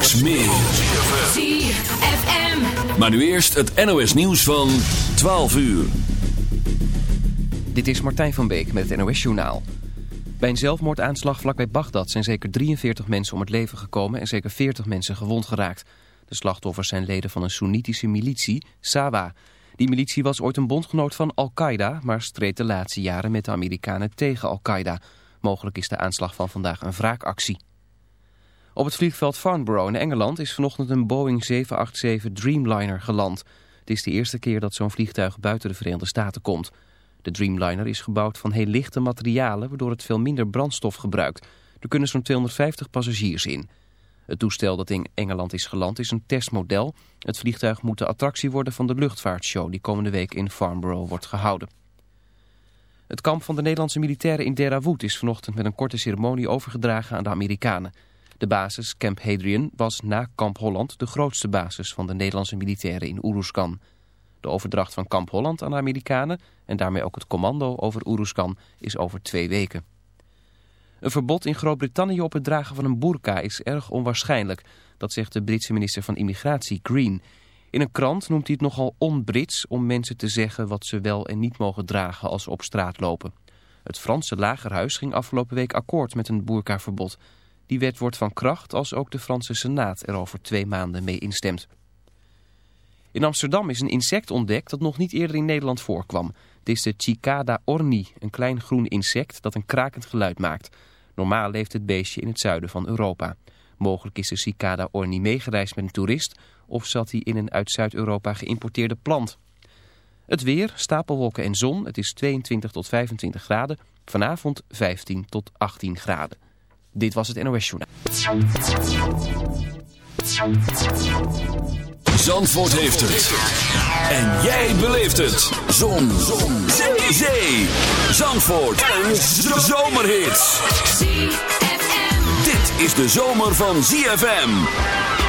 Straks meer. ZFM. Maar nu eerst het NOS nieuws van 12 uur. Dit is Martijn van Beek met het NOS Journaal. Bij een zelfmoordaanslag vlakbij Bagdad zijn zeker 43 mensen om het leven gekomen en zeker 40 mensen gewond geraakt. De slachtoffers zijn leden van een Soenitische militie, Sawa. Die militie was ooit een bondgenoot van Al-Qaeda, maar streed de laatste jaren met de Amerikanen tegen Al-Qaeda. Mogelijk is de aanslag van vandaag een wraakactie. Op het vliegveld Farnborough in Engeland is vanochtend een Boeing 787 Dreamliner geland. Het is de eerste keer dat zo'n vliegtuig buiten de Verenigde Staten komt. De Dreamliner is gebouwd van heel lichte materialen, waardoor het veel minder brandstof gebruikt. Er kunnen zo'n 250 passagiers in. Het toestel dat in Engeland is geland is een testmodel. Het vliegtuig moet de attractie worden van de luchtvaartshow die komende week in Farnborough wordt gehouden. Het kamp van de Nederlandse militairen in Derawood is vanochtend met een korte ceremonie overgedragen aan de Amerikanen. De basis Camp Hadrian was na Kamp Holland de grootste basis van de Nederlandse militairen in Oeruzkan. De overdracht van Kamp Holland aan de Amerikanen en daarmee ook het commando over Oeruzkan is over twee weken. Een verbod in Groot-Brittannië op het dragen van een burka is erg onwaarschijnlijk. Dat zegt de Britse minister van Immigratie, Green. In een krant noemt hij het nogal on-Brits om mensen te zeggen wat ze wel en niet mogen dragen als ze op straat lopen. Het Franse lagerhuis ging afgelopen week akkoord met een burkaverbod. Die wet wordt van kracht als ook de Franse Senaat er over twee maanden mee instemt. In Amsterdam is een insect ontdekt dat nog niet eerder in Nederland voorkwam. Het is de Cicada orni, een klein groen insect dat een krakend geluid maakt. Normaal leeft het beestje in het zuiden van Europa. Mogelijk is de Cicada orni meegereisd met een toerist of zat hij in een uit Zuid-Europa geïmporteerde plant. Het weer, stapelwolken en zon, het is 22 tot 25 graden. Vanavond 15 tot 18 graden. Dit was het NOS Journaal. Zandvoort heeft het. En jij beleeft het. Zon. Zon. Zee. Zee. Zandvoort. Een zomerhit. ZFM. Dit is de zomer van ZFM.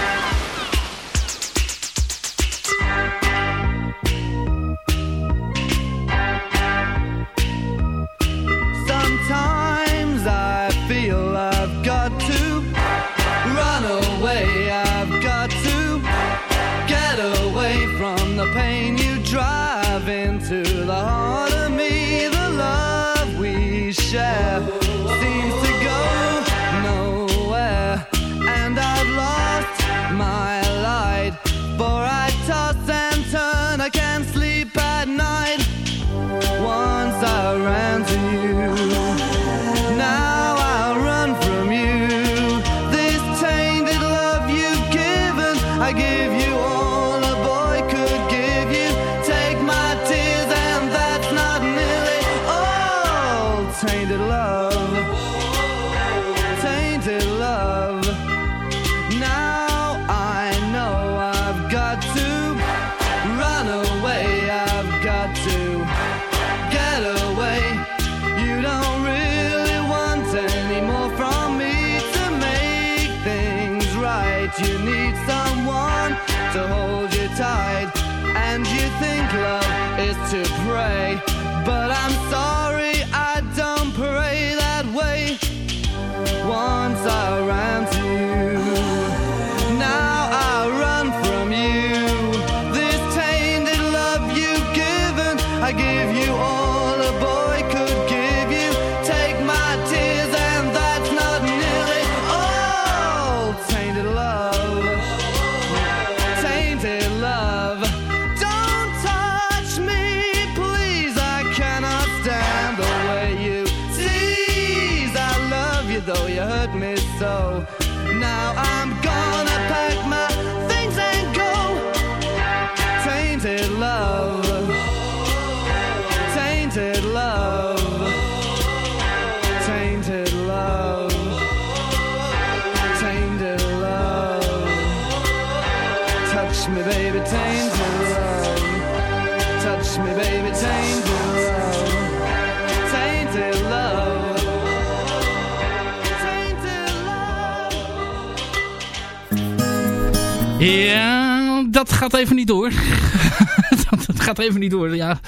Gaat even niet door. dat, gaat even niet door, ja.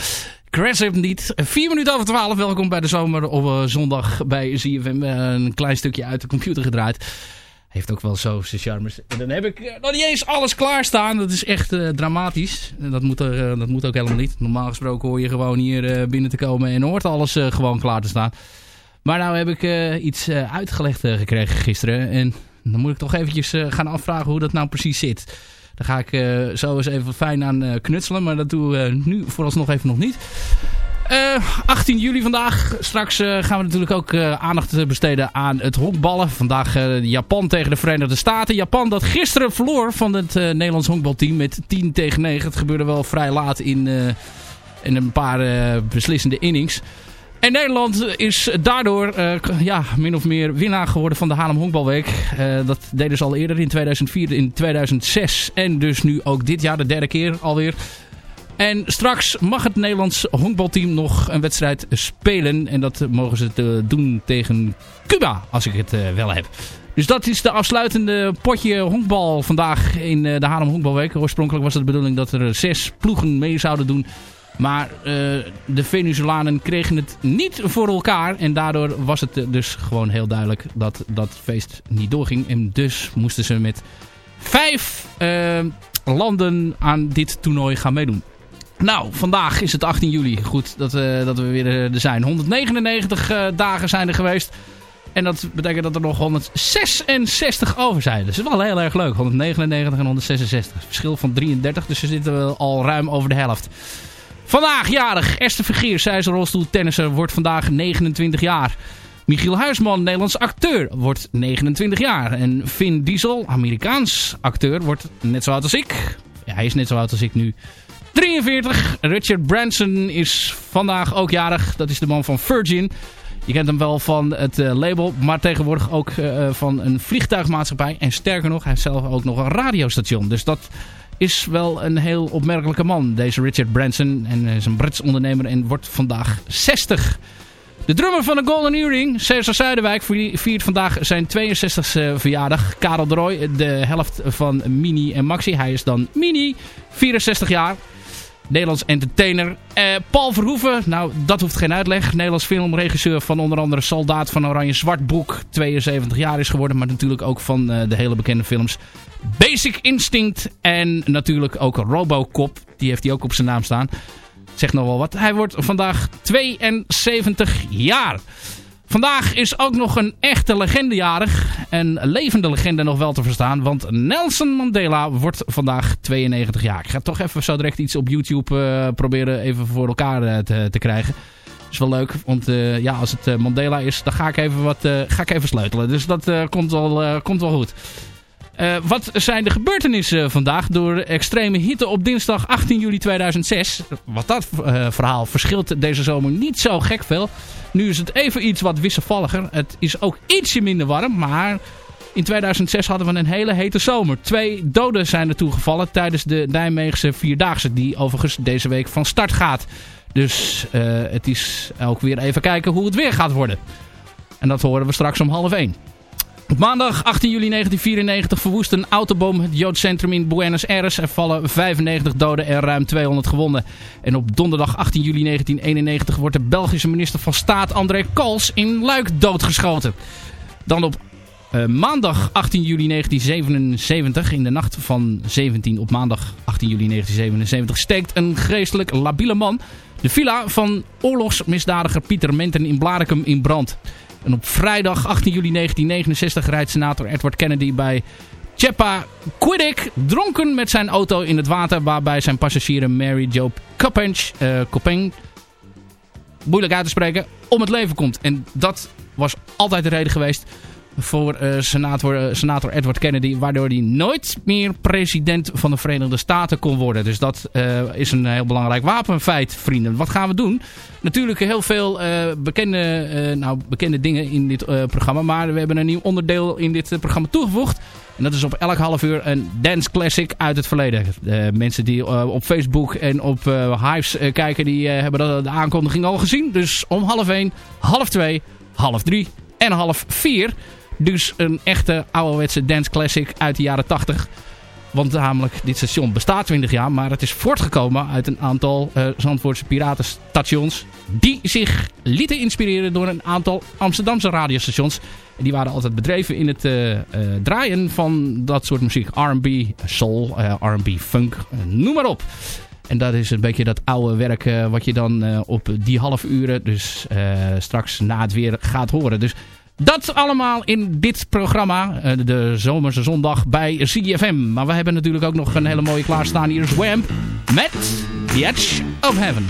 Crash heeft niet. Vier minuten over twaalf. Welkom bij de zomer op eh, zondag bij ZFM. Eh, een klein stukje uit de computer gedraaid. Heeft ook wel zo zijn charmes. En dan heb ik nog niet eens alles klaarstaan. Dat is echt dramatisch. Dat moet, er, dat moet ook helemaal niet. Normaal gesproken hoor je gewoon hier binnen te komen en hoort alles gewoon klaar te staan. Maar nou heb ik iets uitgelegd gekregen gisteren. En dan moet ik toch eventjes gaan afvragen hoe dat nou precies zit. Daar ga ik zo eens even fijn aan knutselen. Maar dat doen we nu vooralsnog even nog niet. 18 eh, juli vandaag. Straks uh, gaan we natuurlijk ook uh, aandacht besteden aan het honkballen. Vandaag Japan tegen de Verenigde Staten. Japan dat gisteren verloor van het Nederlands honkbalteam met 10 tegen 9. Het gebeurde wel vrij laat in, in een paar beslissende innings. En Nederland is daardoor ja, min of meer winnaar geworden van de Haarlem Honkbalweek. dat deden ze al eerder in 2004, in 2006 en dus nu ook dit jaar de derde keer alweer. En straks mag het Nederlands honkbalteam nog een wedstrijd spelen. En dat mogen ze doen tegen Cuba, als ik het eh, wel heb. Dus dat is de afsluitende potje honkbal vandaag in eh, de Haarlem Honkbalweek. Oorspronkelijk was het de bedoeling dat er zes ploegen mee zouden doen. Maar uh, de Venezolanen kregen het niet voor elkaar. En daardoor was het dus gewoon heel duidelijk dat dat feest niet doorging. En dus moesten ze met vijf landen aan dit toernooi gaan meedoen. Nou, vandaag is het 18 juli. Goed dat, uh, dat we weer er zijn. 199 uh, eh, dagen zijn er geweest. En dat betekent dat er nog 166 over zijn. Dus dat is wel heel erg leuk. 199 en 166. Verschil van 33. Dus we zitten al ruim over de helft. Vandaag jarig. Esther Vergeer, zij is een tennisser, wordt vandaag 29 jaar. Michiel Huisman, Nederlands acteur, wordt 29 jaar. En Vin Diesel, Amerikaans acteur, wordt net zo oud als ik. Ja, hij is net zo oud als ik nu. 43. Richard Branson is vandaag ook jarig. Dat is de man van Virgin. Je kent hem wel van het uh, label, maar tegenwoordig ook uh, van een vliegtuigmaatschappij. En sterker nog, hij heeft zelf ook nog een radiostation. Dus dat is wel een heel opmerkelijke man, deze Richard Branson. En is een Brits ondernemer en wordt vandaag 60. De drummer van de Golden Earring, Cesar Zuiderwijk, viert vandaag zijn 62e verjaardag. Karel de Roy, de helft van Mini en Maxi. Hij is dan Mini, 64 jaar. Nederlands entertainer. Uh, Paul Verhoeven, nou dat hoeft geen uitleg. Nederlands filmregisseur van onder andere Soldaat van Oranje Zwartboek. 72 jaar is geworden, maar natuurlijk ook van uh, de hele bekende films Basic Instinct. En natuurlijk ook Robocop, die heeft hij ook op zijn naam staan. Zegt nog wel wat. Hij wordt vandaag 72 jaar. Vandaag is ook nog een echte legendejarig. Een levende legende nog wel te verstaan. Want Nelson Mandela wordt vandaag 92 jaar. Ik ga toch even zo direct iets op YouTube uh, proberen even voor elkaar uh, te, te, krijgen. Is wel leuk. Want uh, ja, als het Mandela is, dan ga ik even, wat, ga ik even sleutelen. Dus dat komt, wel, komt wel goed. Uh, wat zijn de gebeurtenissen vandaag door extreme hitte op dinsdag 18 juli 2006? Wat dat uh, verhaal verschilt deze zomer niet zo gek veel. Nu is het even iets wat wisselvalliger. Het is ook ietsje minder warm, maar in 2006 hadden we een hele hete zomer. Twee doden zijn er toegevallen tijdens de Nijmeegse Vierdaagse, die overigens deze week van start gaat. Dus uh, het is ook weer even kijken hoe het weer gaat worden. En dat horen we straks om half 1. Op maandag 18 juli 1994 verwoest een autobom het Joodcentrum in Buenos Aires. Er vallen 95 doden en ruim 200 gewonden. En op donderdag 18 juli 1991 wordt de Belgische minister van Staat André Kals in Luik doodgeschoten. Dan op uh, maandag 18 juli 1977, in de nacht van 17 op maandag 18 juli 1977, steekt een geestelijk labiele man de villa van oorlogsmisdadiger Pieter Menten in Blarikum in brand. En op vrijdag 18 juli 1969 rijdt senator Edward Kennedy bij Chappaquiddick dronken met zijn auto in het water... waarbij zijn passagieren Mary Jo Coppenge, uh, moeilijk uit te spreken, om het leven komt. En dat was altijd de reden geweest voor uh, senator, uh, senator Edward Kennedy... waardoor hij nooit meer president van de Verenigde Staten kon worden. Dus dat uh, is een heel belangrijk wapenfeit, vrienden. Wat gaan we doen? Natuurlijk heel veel bekende, nou, bekende dingen in dit programma... maar we hebben een nieuw onderdeel in dit programma toegevoegd. En dat is op elk half uur een dance classic uit het verleden. mensen die op Facebook en op Hives kijken... die hebben de aankondiging al gezien. Dus om half één, half twee, half drie en half vier... Dus een echte ouderwetse dance classic uit de jaren 80. Want namelijk, dit station bestaat 20 jaar, maar het is voortgekomen uit een aantal uh, Zandvoortse piratenstations. Die zich lieten inspireren door een aantal Amsterdamse radiostations. En die waren altijd bedreven in het uh, uh, draaien van dat soort muziek. R&B, soul, R&B, funk, noem maar op. En dat is een beetje dat oude werk wat je dan op die half uren, dus straks na het weer gaat horen. Dus dat allemaal in dit programma, de Zomerse Zondag bij CFM. Maar we hebben natuurlijk ook nog een hele mooie klaarstaan. Hier is met The Edge of Heaven.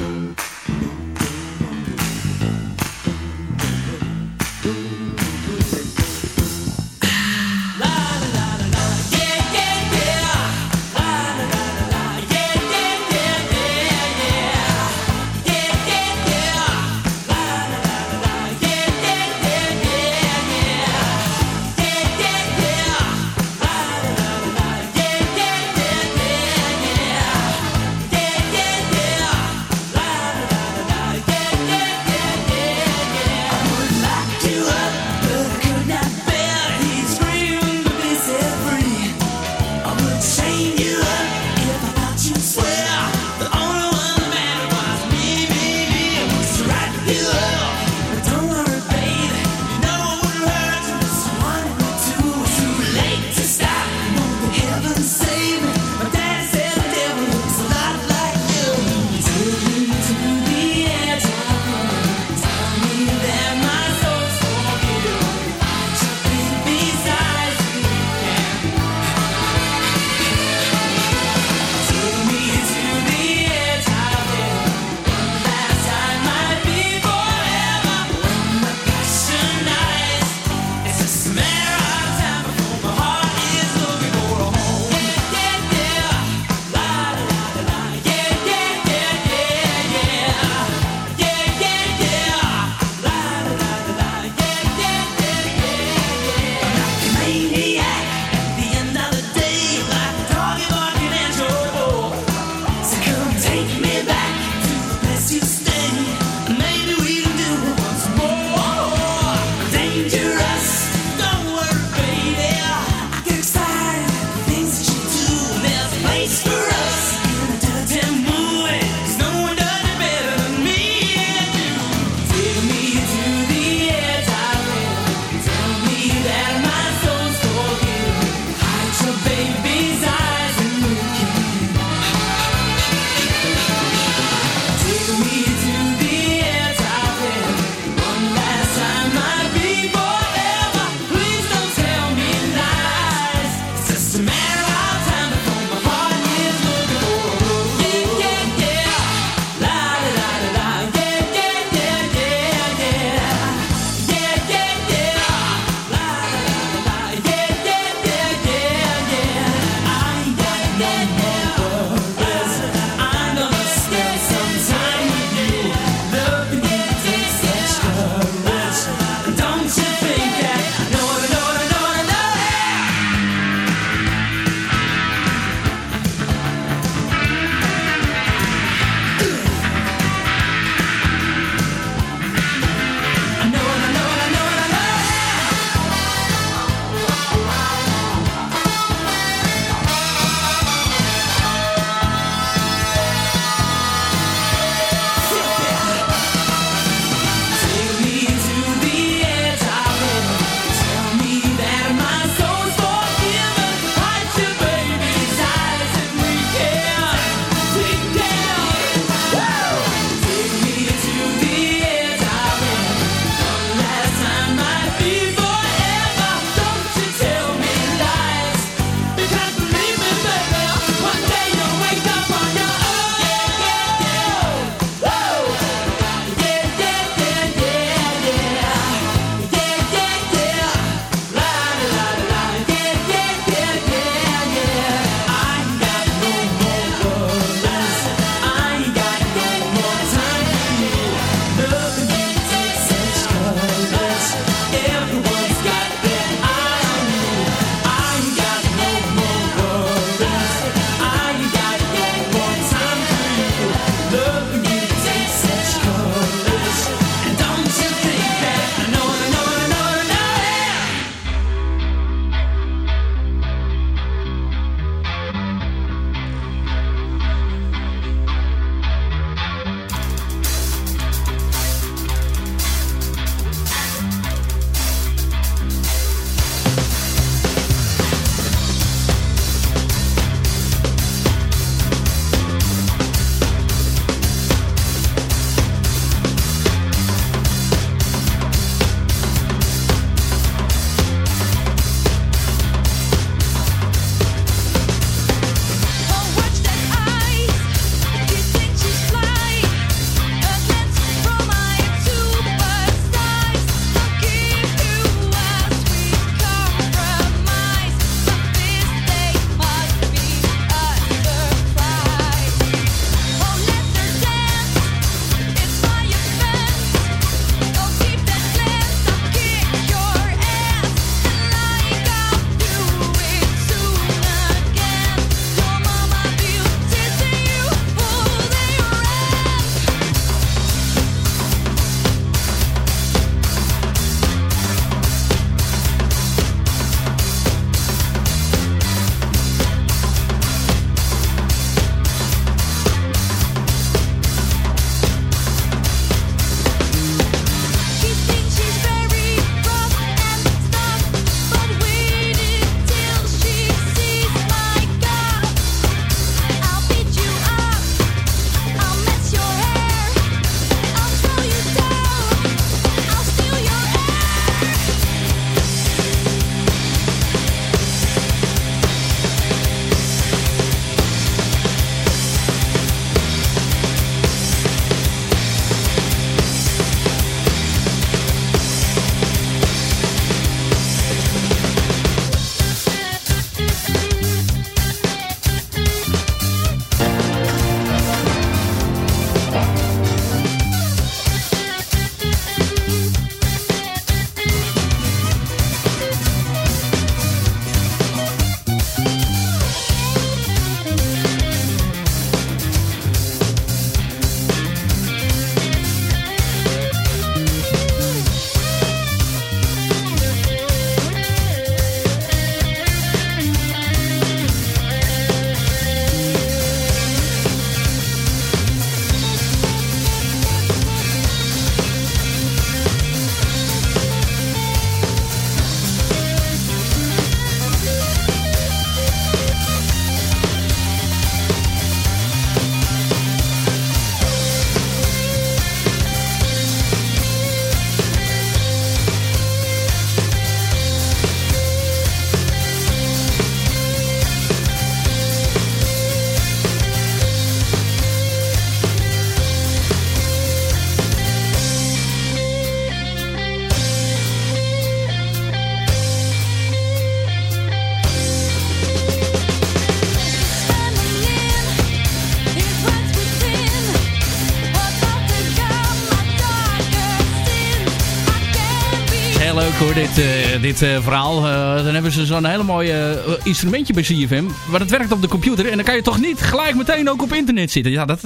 Dit, uh, verhaal. Uh, dan hebben ze zo'n hele mooie instrumentje bij CFM. Maar dat werkt op de computer. En dan kan je toch niet gelijk meteen ook op internet zitten. Ja, dat,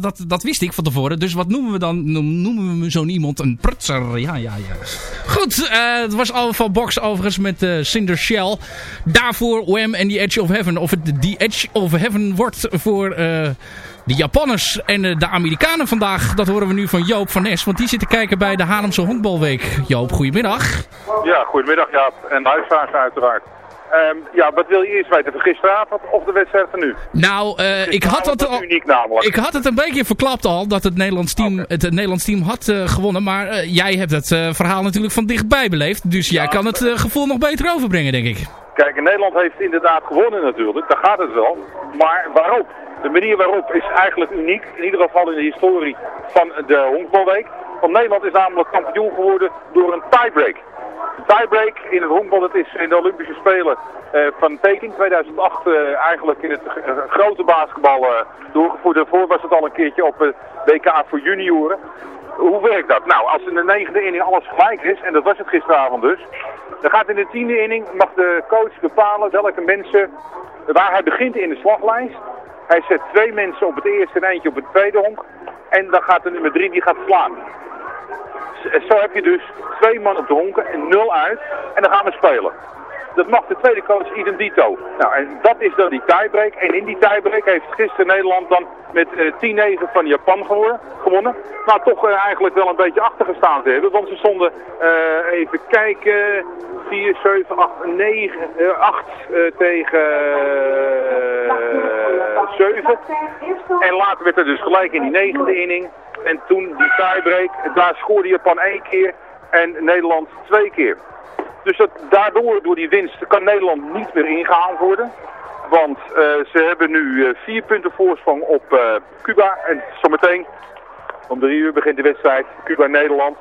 dat, dat wist ik van tevoren. Dus wat noemen we dan? Noemen we zo'n iemand een prutser? Ja, ja, ja. Goed, het was al van Box overigens met Cinder Shell. Daarvoor Wham en The Edge of Heaven. Of het The Edge of Heaven wordt voor de Japanners en de Amerikanen vandaag, dat horen we nu van Joop van Nes. Want die zitten kijken bij de Haarlemse Honkbalweek. Joop, goedemiddag. Ja, goedemiddag Jaap. En luisteraars uiteraard. Um, ja, wat wil je eerst weten? Van gisteravond of de wedstrijd van nu? Nou, uh, ik had het al. Uniek namelijk. Ik had het een beetje verklapt al dat het Nederlands team, okay. het, het Nederlands team had uh, gewonnen. Maar uh, jij hebt het verhaal natuurlijk van dichtbij beleefd. Dus ja, jij kan het gevoel nog beter overbrengen, denk ik. Kijk, Nederland heeft inderdaad gewonnen natuurlijk. Daar gaat het wel. Maar waarop? De manier waarop is eigenlijk uniek, in ieder geval in de historie van de honkbalweek. Want Nederland is namelijk kampioen geworden door een tiebreak. Tiebreak in het honkbal, dat is in de Olympische Spelen uh, van Peking 2008 uh, eigenlijk in het uh, grote basketbal doorgevoerd. Daarvoor was het al een keertje op WK voor junioren. Hoe werkt dat? Nou, als in de negende inning alles gelijk is, en dat was het gisteravond dus, dan gaat in de tiende inning, mag de coach bepalen welke mensen, waar hij begint in de slaglijst. Hij zet twee mensen op het eerste en eentje op het tweede honk. En dan gaat de nummer drie die gaat slaan. Zo heb je dus twee man op de honken en nul uit. En dan gaan we spelen. Dat mag de tweede coach idem dito. Nou, en dat is dan die tiebreak. En in die tiebreak heeft gisteren Nederland dan met uh, 10-9 van Japan gewonnen. gewonnen. Maar toch uh, eigenlijk wel een beetje achtergestaan te hebben. Want ze stonden, uh, even kijken, 4, 7, 8, 9, 8 tegen 7. En later werd er dus gelijk in die negende inning. En toen die tiebreak, daar scoorde Japan één keer en Nederland twee keer. Dus dat, daardoor, door die winst, kan Nederland niet meer ingehaald worden. Want uh, ze hebben nu uh, vier punten voorsprong op uh, Cuba. En zometeen, om drie uur begint de wedstrijd Cuba-Nederland.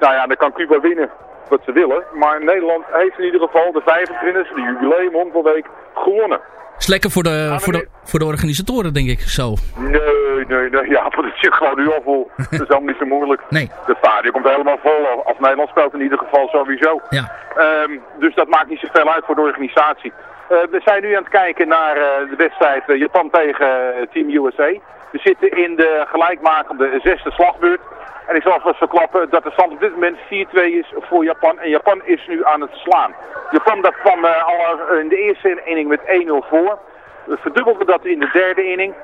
Nou ja, dan kan Cuba winnen wat ze willen. Maar Nederland heeft in ieder geval de 25e, de jubileum honkbalweek, gewonnen. Is lekker voor de, voor, de, voor de organisatoren, denk ik, zo. Nee, nee, nee. Ja, het zit gewoon nu al vol. dat is helemaal niet zo moeilijk. Nee. De stadion komt helemaal vol. Als Nederland speelt in ieder geval sowieso. Ja. Um, dus dat maakt niet zoveel uit voor de organisatie. Uh, we zijn nu aan het kijken naar uh, de wedstrijd uh, Japan tegen Team USA. We zitten in de gelijkmakende zesde slagbeurt. En ik zal alvast verklappen dat de stand op dit moment 4-2 is voor Japan. En Japan is nu aan het slaan. Japan dat kwam al in de eerste inning met 1-0 voor. We verdubbelden dat in de derde inning.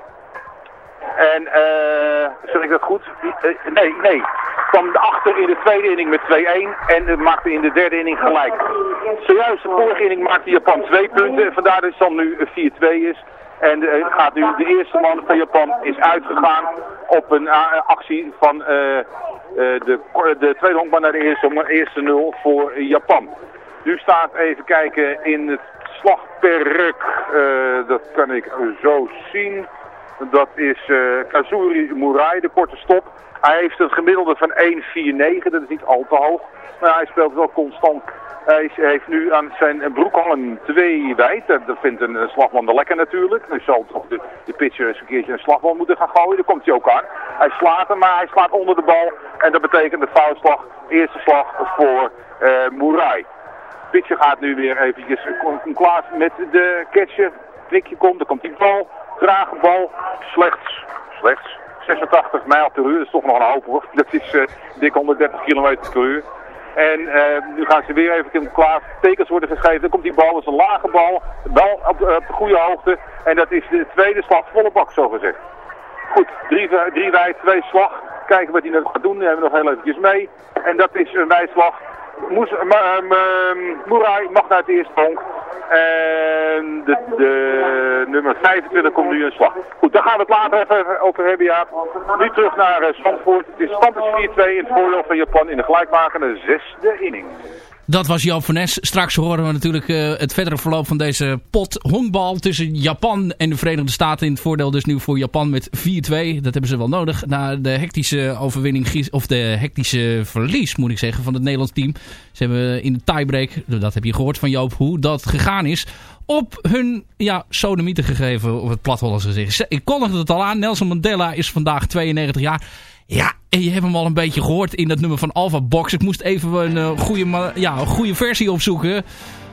En, uh, zeg ik dat goed? Uh, nee, nee. Kwam achter in de tweede inning met 2-1 en maakte in de derde inning gelijk. Zojuist de vorige inning maakte Japan twee punten. Vandaar dat het dan nu 4-2 is. En gaat nu de eerste man van Japan is uitgegaan op een actie van de, de tweede honkman naar de eerste, eerste nul voor Japan. Nu staat even kijken in het slagperk, dat kan ik zo zien. Dat is Kazuri Murai, de korte stop. Hij heeft een gemiddelde van 1,49, dat is niet al te hoog. Maar hij speelt wel constant hij heeft nu aan zijn broek al een twee wijd. Dat vindt een slagman wel lekker natuurlijk. Nu zal toch de, de pitcher eens een keertje een slagman moeten gaan gooien. Daar komt hij ook aan. Hij slaat hem, maar hij slaat onder de bal. En dat betekent de foutslag. Eerste slag voor uh, Murai. Pitcher gaat nu weer eventjes klaar met de catcher. Knikje komt, dan komt die bal. Trage. Slechts. Slechts. 86 mijl per uur, dat is toch nog een hoop hoor. Dat is uh, dik 130 km per uur. En uh, nu gaan ze weer even klaar. Tekens worden geschreven. Dan komt die bal. Dat is een lage bal. Bal op, op de goede hoogte. En dat is de tweede slag. Volle bak zo gezegd. Goed. Drie, drie wijd, twee slag. Kijken wat hij nog gaat doen. Die hebben we nog heel eventjes mee. En dat is een wijdslag. Moes, um, um, Murai mag naar het eerste honk. En de, de nummer 25 komt nu in slag. Goed, daar gaan we het later even over hebben, ja. Nu terug naar uh, Zandvoort. Het is stand 4-2 in het voordeel van Japan in de gelijkmakende zesde inning. Dat was Joop van Nes. Straks horen we natuurlijk uh, het verdere verloop van deze pot honkbal tussen Japan en de Verenigde Staten. In het voordeel dus nu voor Japan met 4-2. Dat hebben ze wel nodig. Na de hectische overwinning, of de hectische verlies moet ik zeggen, van het Nederlands team. Ze hebben in de tiebreak, dat heb je gehoord van Joop, hoe dat gegaan is. Op hun ja, sodomieten gegeven, op het plat Hollandse gezicht. Ik kondigde het al aan, Nelson Mandela is vandaag 92 jaar. Ja, en je hebt hem al een beetje gehoord in dat nummer van Alpha Box. Ik moest even een, uh, goede, ja, een goede versie opzoeken.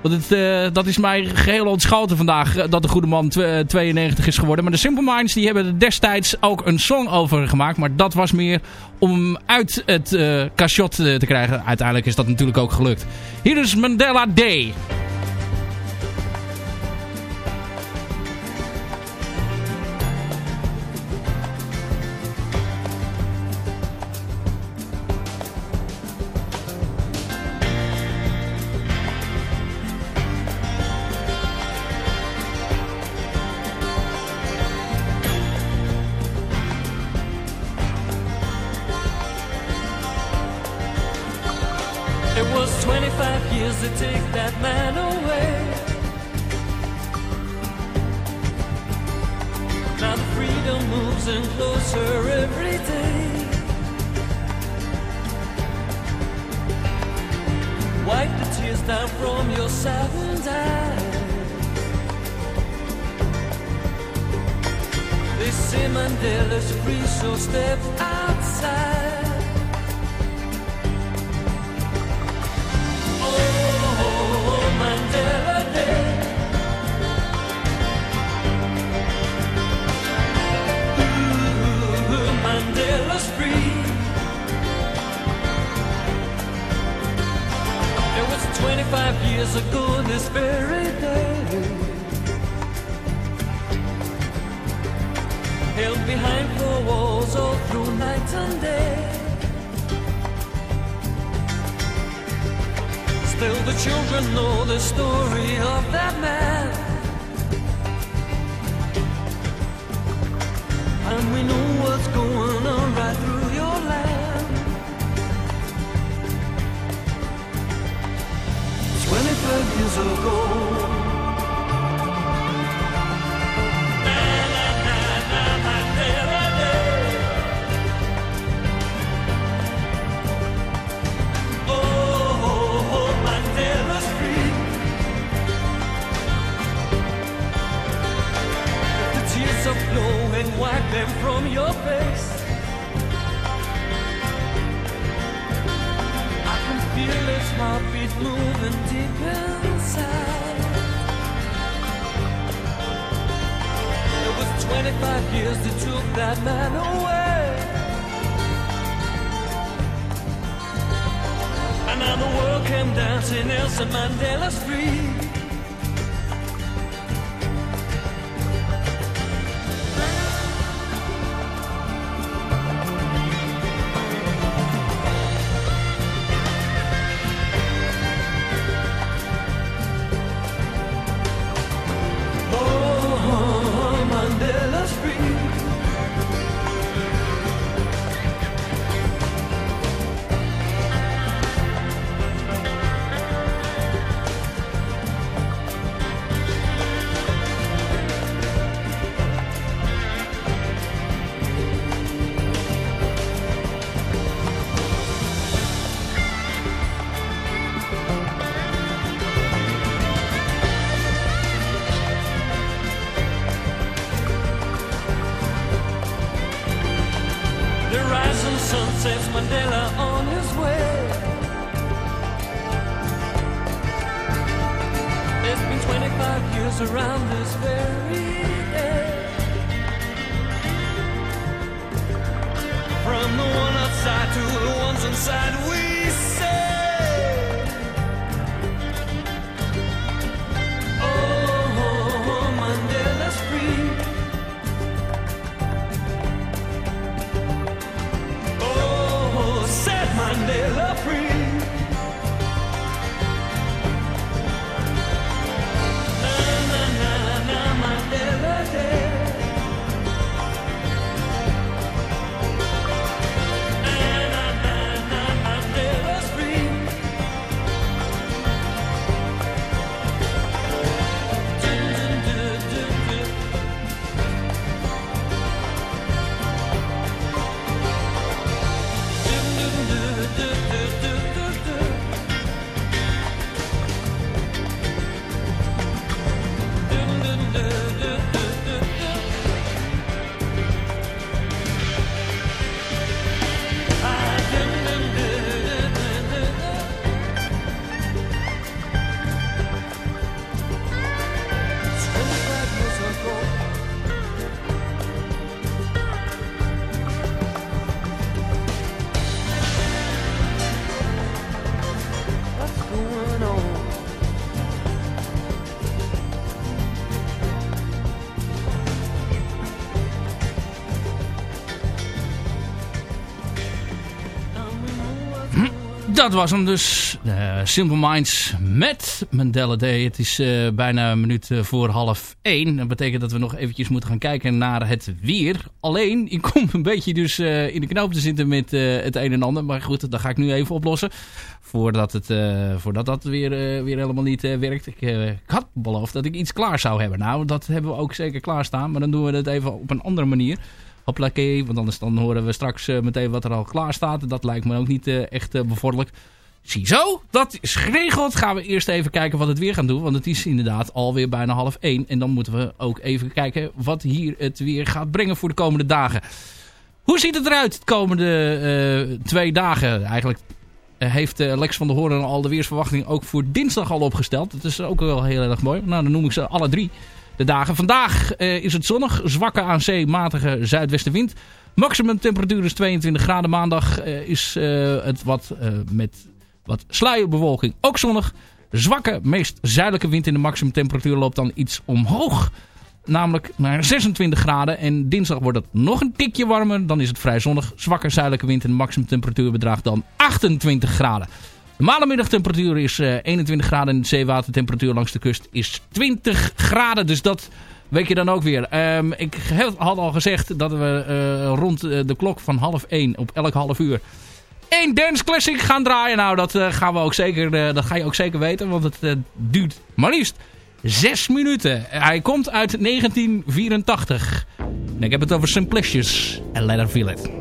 Want het, uh, dat is mij geheel ontschoten vandaag uh, dat de goede man 92 is geworden. Maar de Simple Minds die hebben er destijds ook een song over gemaakt. Maar dat was meer om hem uit het cachot te krijgen. Uiteindelijk is dat natuurlijk ook gelukt. Hier is Mandela Day. Dat was hem dus. Uh, Simple Minds met Mandela Day. Het is uh, bijna een minuut uh, voor half één. Dat betekent dat we nog eventjes moeten gaan kijken naar het weer. Alleen, ik kom een beetje dus in de knoop te zitten met het een en ander. Maar goed, dat ga ik nu even oplossen. Voordat, het, voordat dat weer, weer helemaal niet werkt. Ik, ik, had beloofd dat ik iets klaar zou hebben. Nou, dat hebben we ook zeker klaarstaan. Maar dan doen we het even op een andere manier. Hoppakee, want anders dan horen we straks uh, meteen wat er al klaar staat. Dat lijkt me ook niet uh, echt uh, bevorderlijk. Ziezo, dat is geregeld. Gaan we eerst even kijken wat het weer gaan doen. Want het is inderdaad alweer bijna half één. En dan moeten we ook even kijken wat hier het weer gaat brengen voor de komende dagen. Hoe ziet het eruit de komende twee dagen? Eigenlijk heeft Lex van der Hoorn al de weersverwachting ook voor dinsdag al opgesteld. Dat is ook wel heel erg mooi. Nou, dan noem ik ze alle drie de dagen. Vandaag uh, is het zonnig, zwakke aan zee, matige zuidwestenwind. Maximum temperatuur is 22 graden. Maandag uh, is uh, het wat met wat sluierbewolking ook zonnig. Zwakke, meest zuidelijke wind in de maximum temperatuur loopt dan iets omhoog. Namelijk naar 26 graden. En dinsdag wordt het nog een tikje warmer. Dan is het vrij zonnig. Zwakke zuidelijke wind en de maximum temperatuur bedraagt dan 28 graden. De maandagmiddagtemperatuur is 21 eh, graden en de zeewatertemperatuur langs de kust is 20 graden. Dus dat weet je dan ook weer. Um, ik had al gezegd dat we uh, rond uh, de klok van half 1 op elk half uur één dance classic gaan draaien. Nou, dat, gaan we ook zeker, dat ga je ook zeker weten, want het duurt maar liefst 6 minuten. Hij komt uit 1984. En ik heb het over Simplicious en Let Her Feel.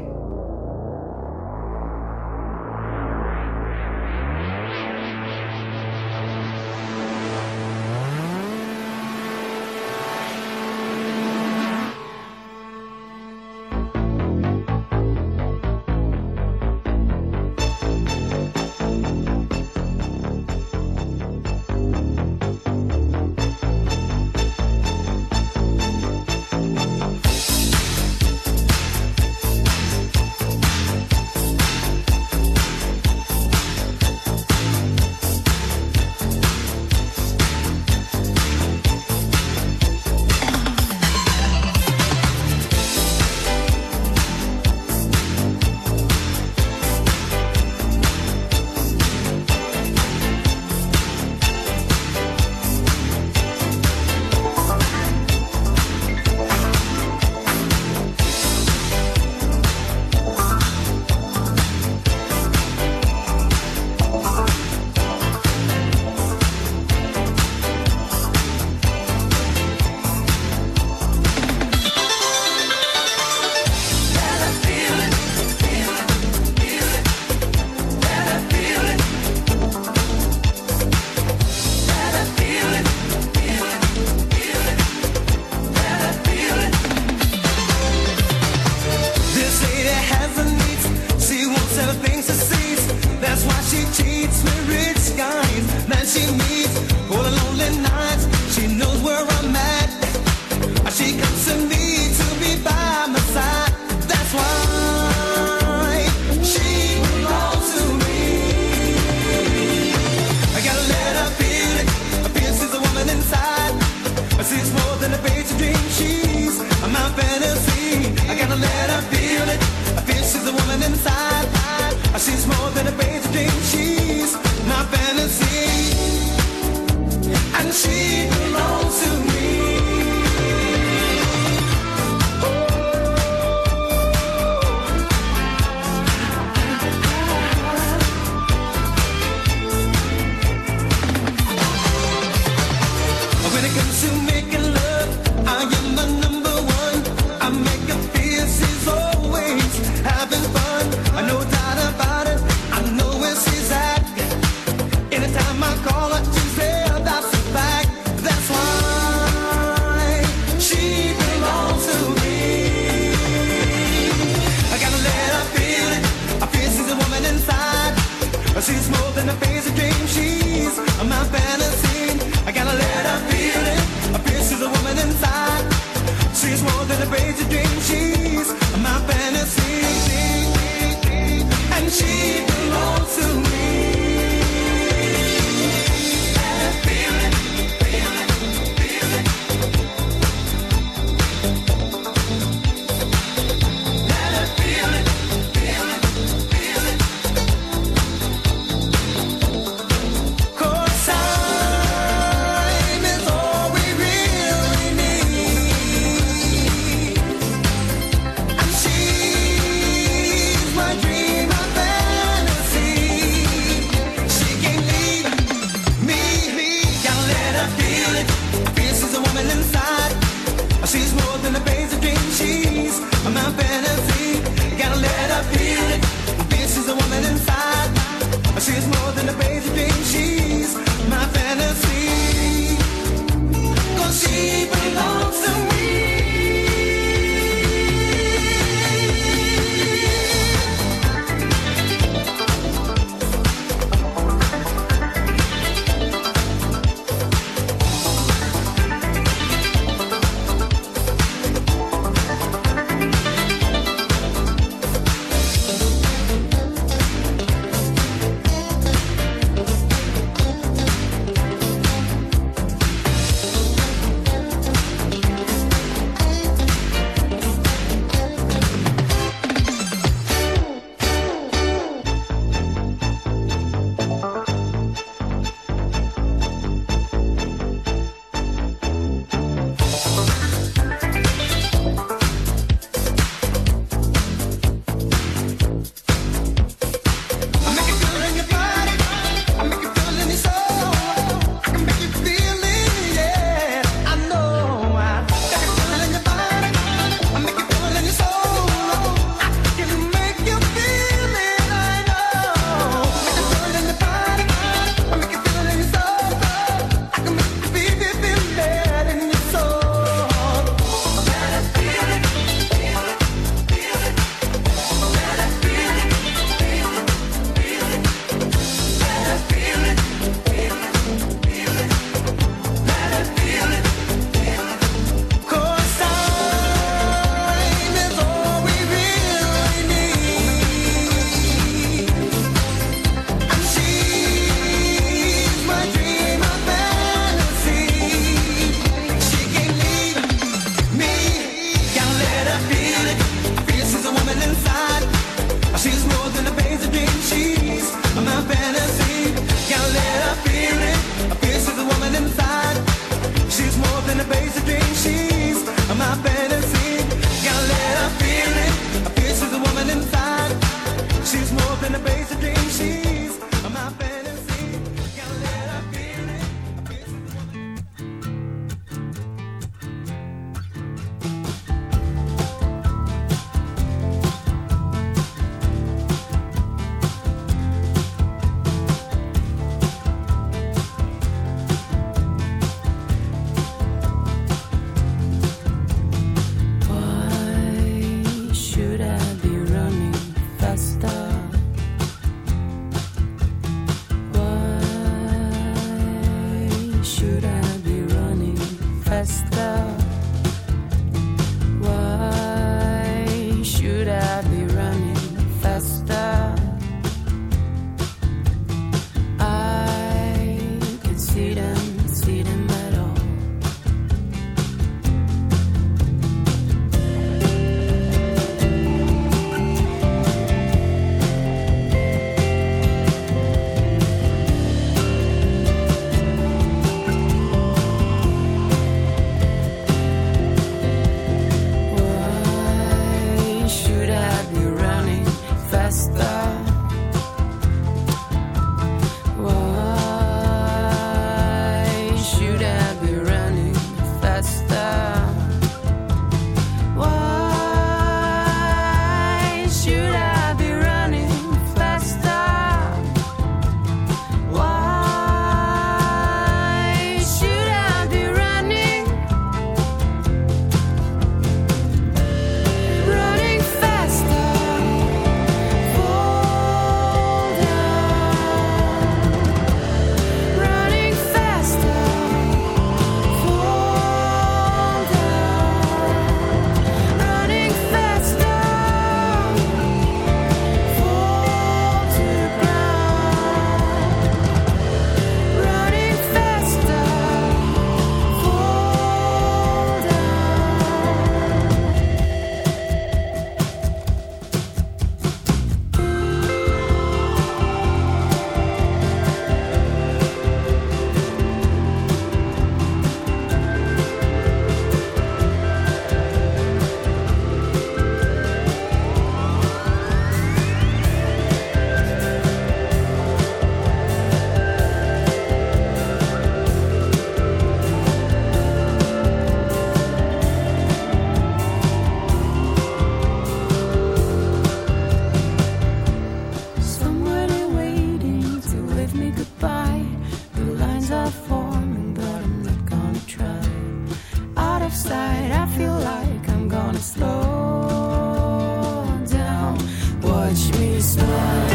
touch me, smile.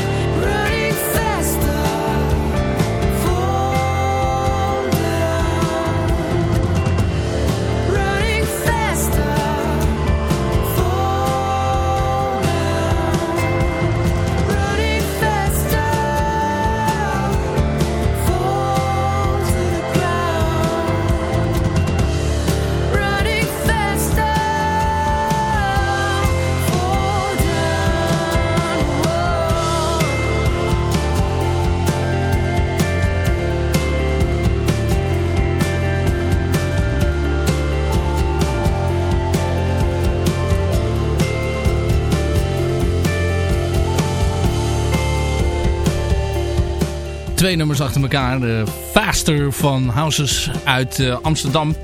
Twee nummers achter elkaar. De Faster van Houses uit eh, Amsterdam.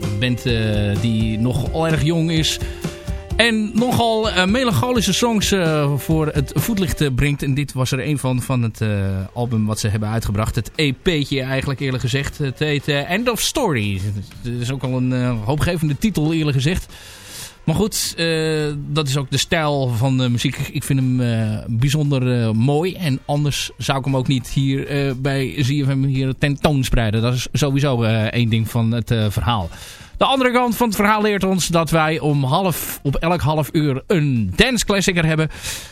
Een band eh, die nogal erg jong is. En nogal eh, melancholische songs voor het voetlicht brengt. En dit was er een van van het album wat ze hebben uitgebracht. Het EP'tje eigenlijk eerlijk gezegd. Het heet End of Story. Dat is ook al een hoopgevende titel eerlijk gezegd. Maar goed, eh, dat is ook de stijl van de muziek. Ik vind hem eh, bijzonder eh, mooi. En anders zou ik hem ook niet hier bij ZFM hier tentoonspreiden. Dat is sowieso één ding van het verhaal. De andere kant van het verhaal leert ons dat wij om half, op elk half uur een dance classicer hebben.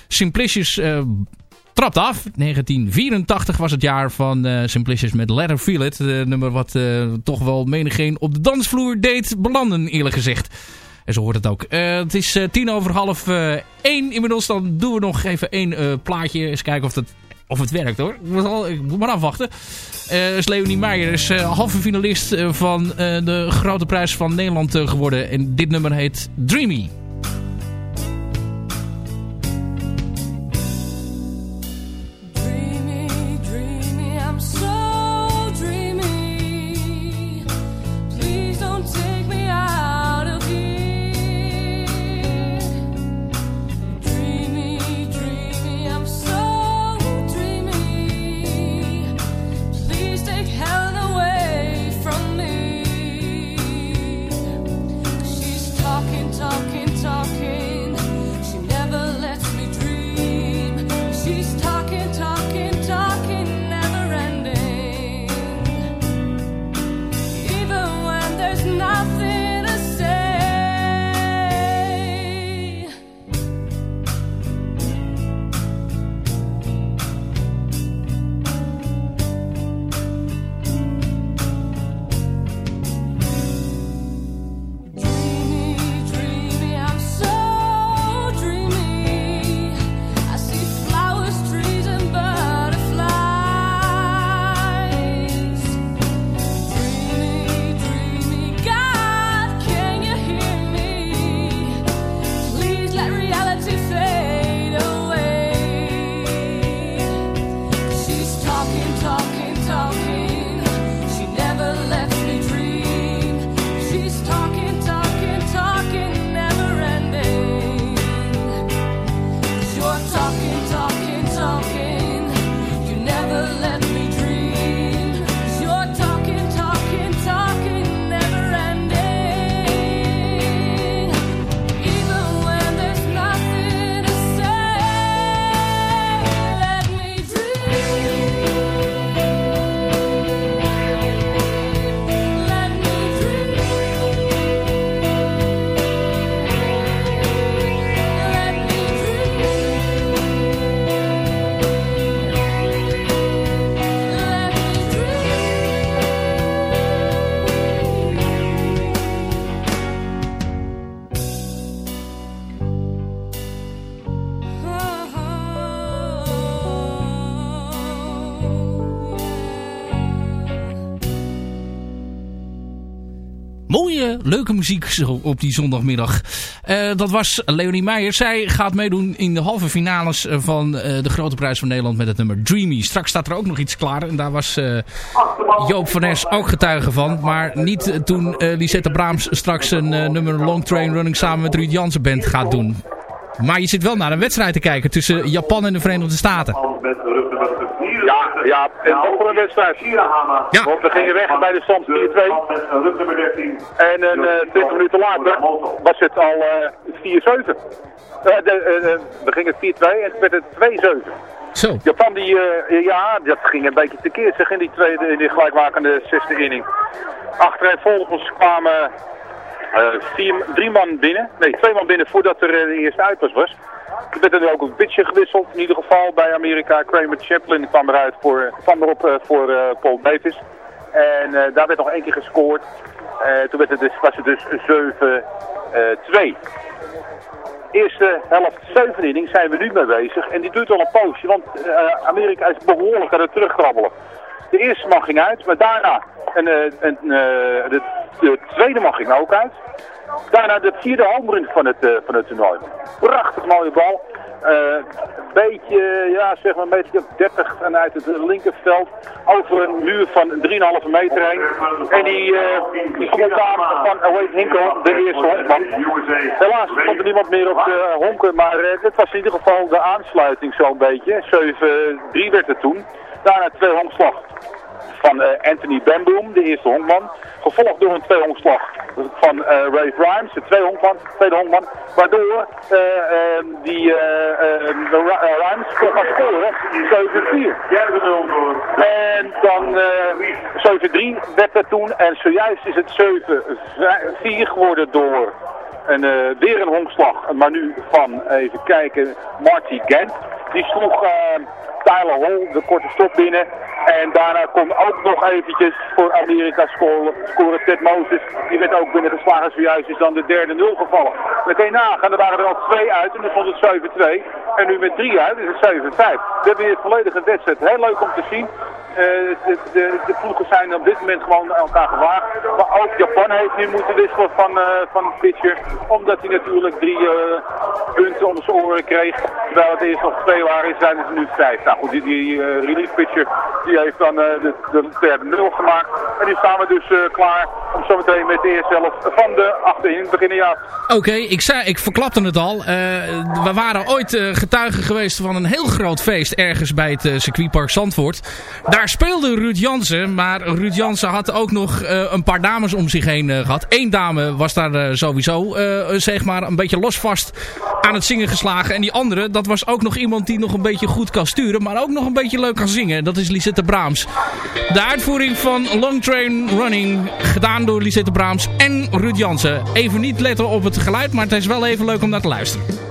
Simplicious trapt af. 1984 was het jaar van Simplicious met Let Her Feel It. Nummer wat toch wel menigeen op de dansvloer deed belanden eerlijk gezegd. En zo hoort het ook. Eh, het is eh, tien over half eh, één inmiddels. Dan doen we nog even één plaatje. Eens kijken of het, of het werkt hoor. Ik moet, maar afwachten. Is Leonie Meijer is halve finalist van de Grote Prijs van Nederland geworden. En dit nummer heet. Dreamy, leuke muziek op die zondagmiddag. Eh, dat was Leonie Meijer. Zij gaat meedoen in de halve finales eh, van eh, de Grote Prijs van Nederland met het nummer Dreamy. Straks staat er ook nog iets klaar. En daar was Joop van Nes ook getuige van. Maar niet toen Lisette Braams straks een nummer Long Train Running samen met Ruud Jansen Band gaat doen. Maar je zit wel naar een wedstrijd te kijken tussen Japan en de Verenigde Staten. Ja, wat voor een wedstrijd. Ja. Want we gingen weg bij de stand 4-2. En een eh, 20 minuten later was het al eh 4-7. Eh, eh, eh, we gingen 4-2 en het werd het 2-7. Zo. Japan die, eh, ja, dat ging een beetje tekeer zeg in die tweede, in die gelijkmakende zesde inning. Achtereenvolgens kwamen eh, vier, drie man binnen, nee twee man binnen voordat er eh, de eerste uitpas was. Er werd er nu ook een pitcher gewisseld, in ieder geval bij Amerika. Kramer Chaplin kwam eruit voor, kwam erop eh, voor eh, Paul Davis. En eh, daar werd nog één keer gescoord. Eh, toen werd het dus, was het dus 7-2 eerste helft zevende inning zijn we nu mee bezig. En die duurt al een poosje, want eh, Amerika is behoorlijk aan het terugkrabbelen. De eerste man ging uit, maar daarna eh, een, eh, de, de tweede man ging ook uit. Daarna de vierde homerun van het, eh, van het toernooi. Prachtig mooie bal. Eh, Een beetje, ja, zeg maar een beetje op 30 vanuit het linkerveld. Over een muur van 3,5 meter heen. En die, eh die spontaan van Wade Hinkel, de eerste honkman. Helaas stond er niemand meer op de honken, maar eh, dit was in ieder geval de aansluiting zo'n beetje. 7-3 werd het toen. Daarna twee honkslag van eh, Anthony Bamboom, de eerste honkman. Gevolgd door een twee honkslag van eh, Ray Grimes, de twee honkman, tweede honkman. Waardoor eh, eh, die eh, eh, Ra- eh, Grimes kon gaan scoren, 7-4. En dan eh 7-3 werd het toen en zojuist is het 7-4 geworden door een, eh, weer een honkslag, maar nu van, even kijken, Marty Gent. Die sloeg eh, Tyler Hall de korte stop binnen. En daarna kon ook nog eventjes voor Amerika scoren, Ted Moses. Die werd ook binnengeslagen. Zojuist is dan de derde nul gevallen. Meteen nagaan, er waren er al twee uit en dan stond het 7-2. En nu met drie uit is het 7-5. We hebben weer volledige wedstrijd. Heel leuk om te zien. Eh, de, de, de ploegen zijn op dit moment gewoon elkaar gewaagd. Maar ook Japan heeft nu moeten wisselen van, eh van pitcher. Omdat hij natuurlijk drie eh, punten om zijn oren kreeg. Terwijl het eerst nog twee waren, zijn het nu vijf. Nou goed, die, die eh, relief pitcher die heeft dan eh, de, de nul gemaakt. En nu staan we dus eh, klaar om zometeen met de eerste helft van de achterin te beginnen. Ja, Oké, ik, zei, ik verklapte het al. We waren ooit getuigen geweest van een heel groot feest ergens bij het circuitpark Zandvoort. Daar speelde Ruud Jansen, maar Ruud Jansen had ook nog een paar dames om zich heen eh, gehad. Eén dame was daar sowieso zeg maar een beetje losvast aan het zingen geslagen. En die andere, dat was ook nog iemand die nog een beetje goed kan sturen, maar ook nog een beetje leuk kan zingen. Dat is Lisette Braams. De uitvoering van Long Train Running, gedaan door Lisette Braams en Ruud Jansen. Even niet letten op het geluid, maar het is wel even leuk om naar te luisteren.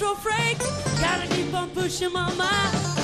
petrol freight. Gotta keep on pushing my mind.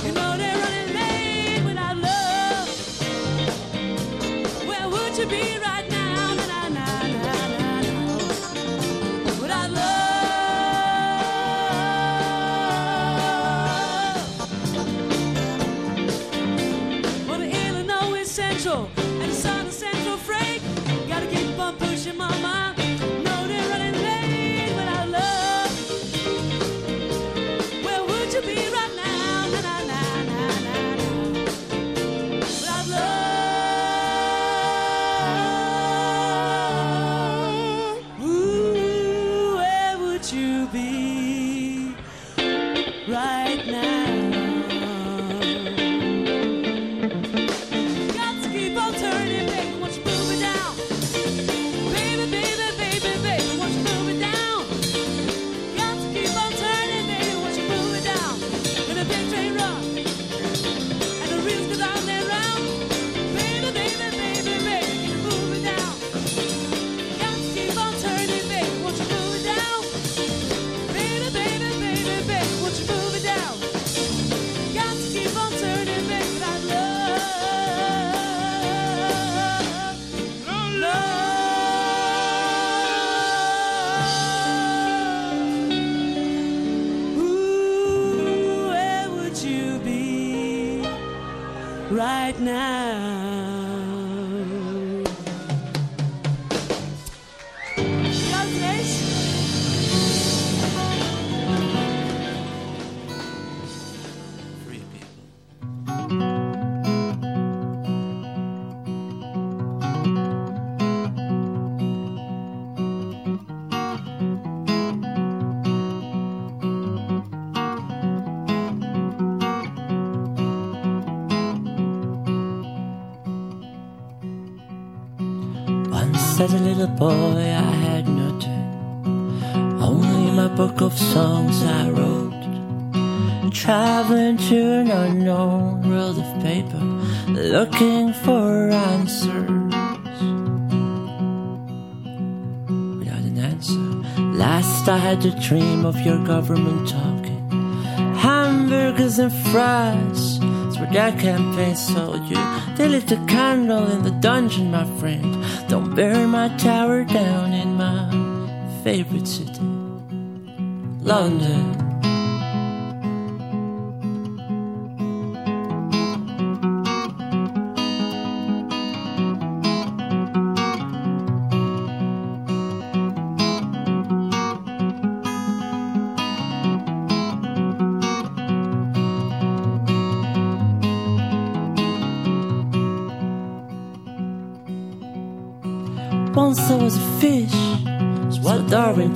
Boy I had nothing Only my book of songs I wrote. Traveling to an unknown world of paper Looking for answers. Without an answer. Last I had a dream of your government talking. Hamburgers and fries. Where that campaign sold you. They lit a candle in the dungeon, my friend Don't burn my tower down in my favorite city London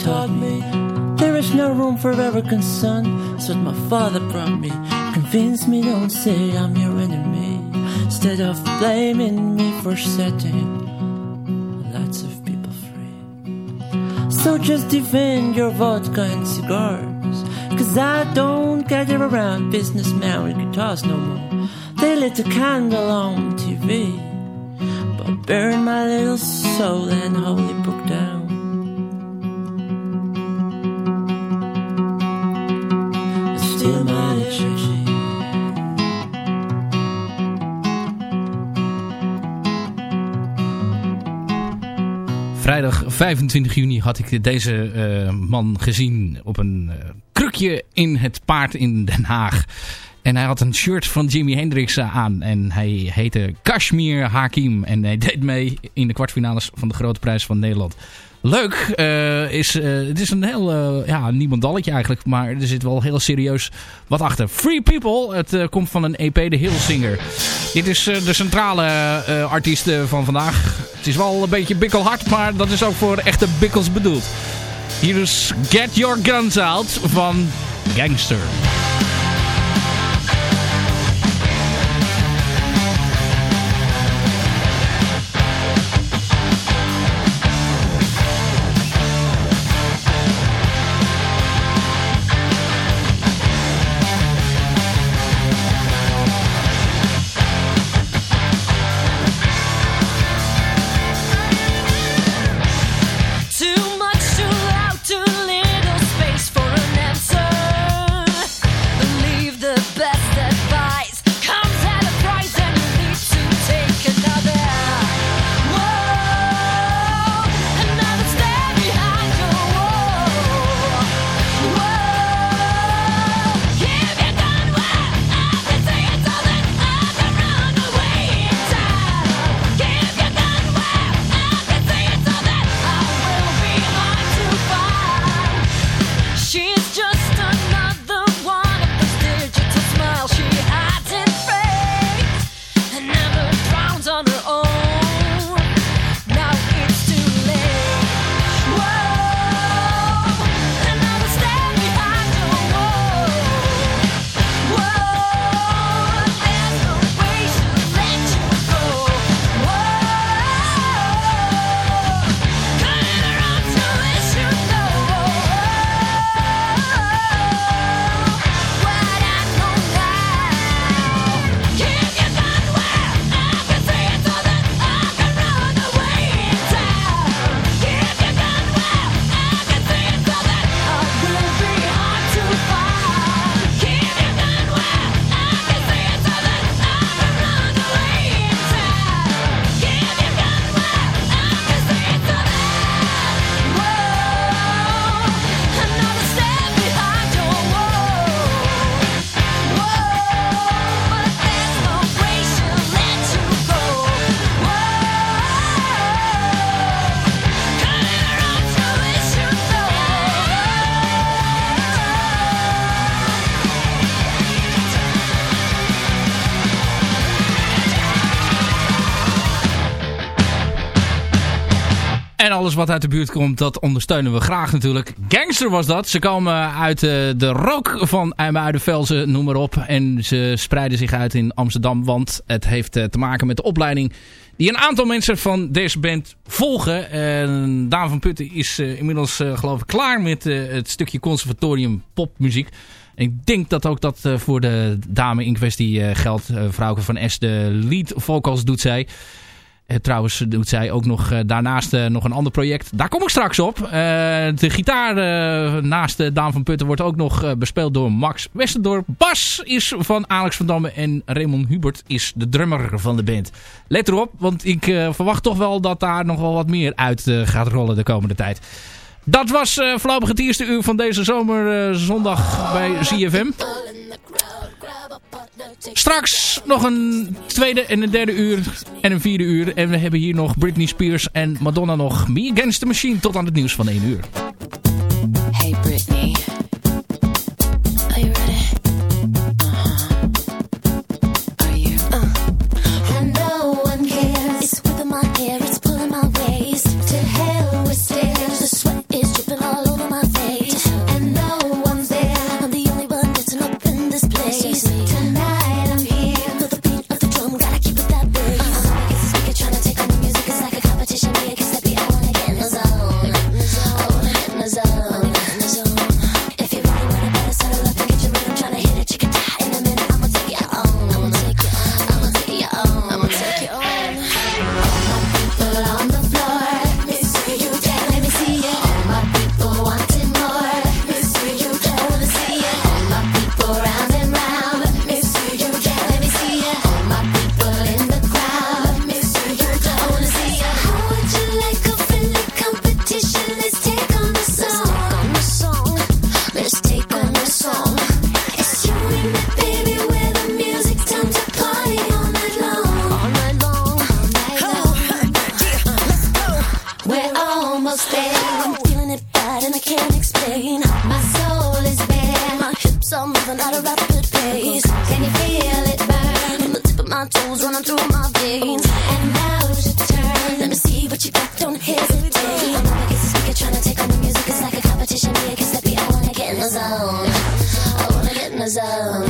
taught me. There is no room for arrogant son, that's what my father brought me. Convince me, don't say I'm your enemy. Instead of blaming me for setting lots of people free. So just defend your vodka and cigars. Cause I don't gather around businessmen with guitars no more. They lit a candle on TV but burn my little soul and holy book down. 25 juni had ik deze eh, man gezien op een eh, krukje in het paard in Den Haag. En hij had een shirt van Jimi Hendrix aan. En hij heette Kashmir Hakim. En hij deed mee in de kwartfinales van de Grote Prijs van Nederland. Leuk. eh, is, eh, het is een heel eh, ja, niemandalletje eigenlijk. Maar er zit wel heel serieus wat achter. Free People. Het komt van een EP, de Hillsinger. Dit is de centrale artiest van vandaag. Het is wel een beetje bikkelhard. Maar dat is ook voor echte bikkels bedoeld. Hier is Get Your Guns Out van Gangster. En alles wat uit de buurt komt, dat ondersteunen we graag natuurlijk. Gangster was dat. Ze komen uit eh, de rook van IJmuidenvelzen, noem maar op. En ze spreiden zich uit in Amsterdam. Want het heeft eh, te maken met de opleiding die een aantal mensen van deze band volgen. En Daan van Putten is eh, inmiddels geloof ik klaar met het stukje conservatorium popmuziek. Ik denk dat ook dat voor de dame in kwestie geldt. Vrouwke van S, de lead vocals doet zij. Eh, trouwens doet zij ook nog eh, daarnaast eh, nog een ander project. Daar kom ik straks op. De gitaar naast Daan van Putten wordt ook nog bespeeld door Max Westerdorp. Bas is van Alex van Damme en Raymond Hubert is de drummer van de band. Let erop, want ik verwacht toch wel dat daar nog wel wat meer uit gaat rollen de komende tijd. Dat was voorlopig het eerste uur van deze zomerzondag bij ZFM. Straks nog een tweede en een derde uur en een vierde uur. En we hebben hier nog Britney Spears en Madonna nog. Me Against the Machine tot aan het nieuws van 1 uur. I'm feeling it bad and I can't explain. My soul is bare. My hips are moving at a rapid pace. Can you feel it burn? From the tip of my toes running through my veins. And now's your turn. Let me see what you got. Don't hesitate. I'm up against the speaker trying to take on the music. It's like a competition. Me against the beat. I wanna get in the zone. I wanna get in the zone.